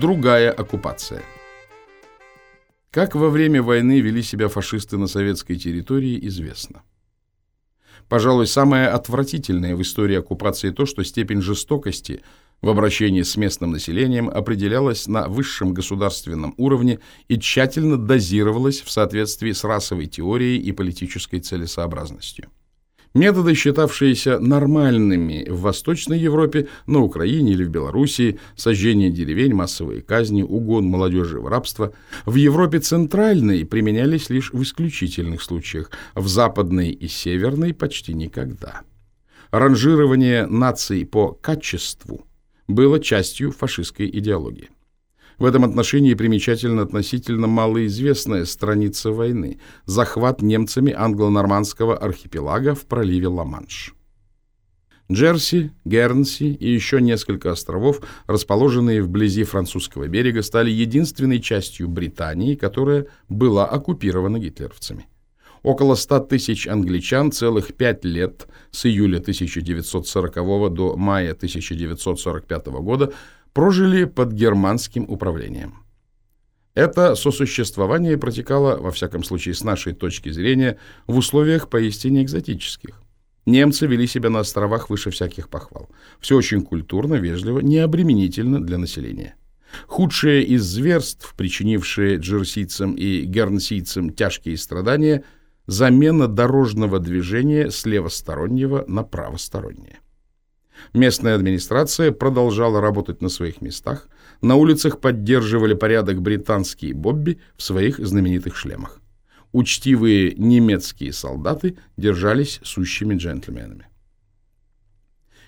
Другая оккупация. Как во время войны вели себя фашисты на советской территории, известно. Пожалуй, самое отвратительное в истории оккупации то, что степень жестокости в обращении с местным населением определялась на высшем государственном уровне и тщательно дозировалась в соответствии с расовой теорией и политической целесообразностью. Методы, считавшиеся нормальными в Восточной Европе, на Украине или в Белоруссии, сожжение деревень, массовые казни, угон молодежи в рабство, в Европе Центральной применялись лишь в исключительных случаях, в Западной и Северной почти никогда. Ранжирование наций по качеству было частью фашистской идеологии. В этом отношении примечательна относительно малоизвестная страница войны – захват немцами англо-нормандского архипелага в проливе Ла-Манш. Джерси, Гернси и еще несколько островов, расположенные вблизи французского берега, стали единственной частью Британии, которая была оккупирована гитлеровцами. Около 100 тысяч англичан целых пять лет с июля 1940 до мая 1945 года – прожили под германским управлением. Это сосуществование протекало, во всяком случае с нашей точки зрения, в условиях поистине экзотических. Немцы вели себя на островах выше всяких похвал. Все очень культурно, вежливо, необременительно для населения. Худшее из зверств, причинившее джерсийцам и гернсийцам тяжкие страдания, замена дорожного движения с левостороннего на правостороннее. Местная администрация продолжала работать на своих местах, на улицах поддерживали порядок британские бобби в своих знаменитых шлемах. Учтивые немецкие солдаты держались сущими джентльменами.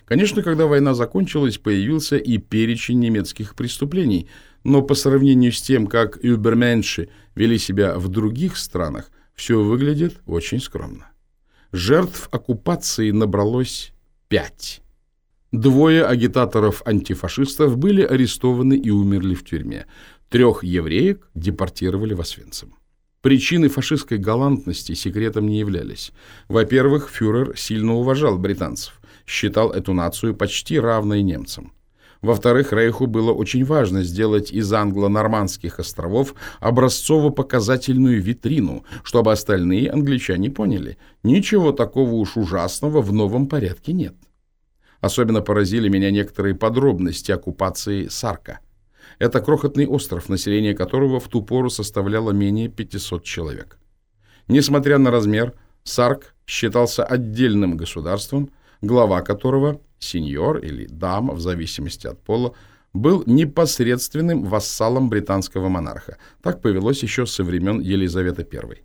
Конечно, когда война закончилась, появился и перечень немецких преступлений, но по сравнению с тем, как юберменши вели себя в других странах, все выглядит очень скромно. Жертв оккупации набралось пять. Двое агитаторов-антифашистов были арестованы и умерли в тюрьме. Трех евреек депортировали в Освенцим. Причины фашистской галантности секретом не являлись. Во-первых, фюрер сильно уважал британцев, считал эту нацию почти равной немцам. Во-вторых, Рейху было очень важно сделать из англо-нормандских островов образцово-показательную витрину, чтобы остальные англичане поняли, ничего такого уж ужасного в новом порядке нет. Особенно поразили меня некоторые подробности оккупации Сарка. Это крохотный остров, население которого в ту пору составляло менее 500 человек. Несмотря на размер, Сарк считался отдельным государством, глава которого, сеньор или дама, в зависимости от пола, был непосредственным вассалом британского монарха. Так повелось еще со времен Елизаветы I.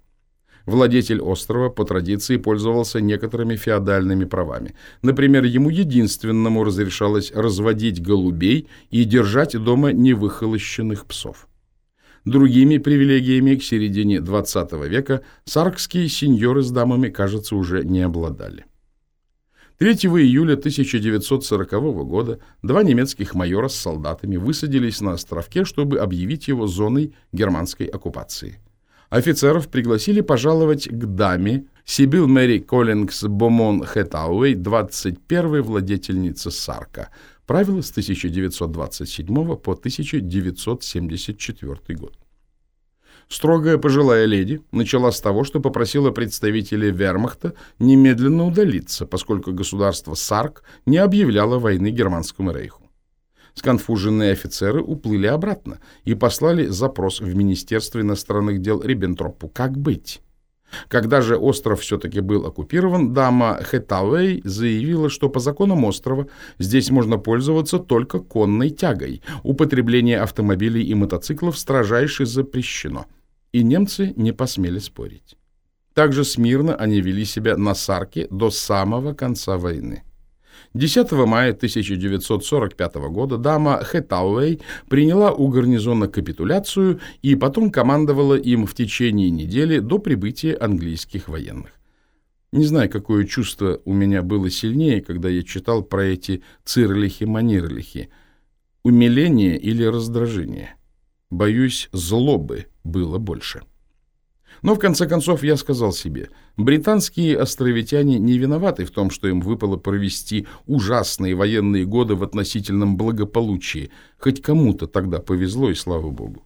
Владетель острова по традиции пользовался некоторыми феодальными правами. Например, ему единственному разрешалось разводить голубей и держать дома невыхолощенных псов. Другими привилегиями к середине XX века саркские сеньоры с дамами, кажется, уже не обладали. 3 июля 1940 года два немецких майора с солдатами высадились на островке, чтобы объявить его зоной германской оккупации – офицеров пригласили пожаловать к даме Сибил Мэри Коллингс Бомон Хэтауэй, 21-й владетельница Сарка, правила с 1927 по 1974 год. Строгая пожилая леди начала с того, что попросила представителей вермахта немедленно удалиться, поскольку государство Сарк не объявляло войны Германскому рейху. Сконфуженные офицеры уплыли обратно и послали запрос в Министерство иностранных дел Риббентропу. Как быть? Когда же остров все-таки был оккупирован, дама Хэтауэй заявила, что по законам острова здесь можно пользоваться только конной тягой. Употребление автомобилей и мотоциклов строжайше запрещено. И немцы не посмели спорить. Также смирно они вели себя на Сарке до самого конца войны. 10 мая 1945 года дама Хэтауэй приняла у гарнизона капитуляцию и потом командовала им в течение недели до прибытия английских военных. Не знаю, какое чувство у меня было сильнее, когда я читал про эти цирлихи-манирлихи. Умиление или раздражение? Боюсь, злобы было больше. Но в конце концов я сказал себе, британские островитяне не виноваты в том, что им выпало провести ужасные военные годы в относительном благополучии. Хоть кому-то тогда повезло, и слава богу.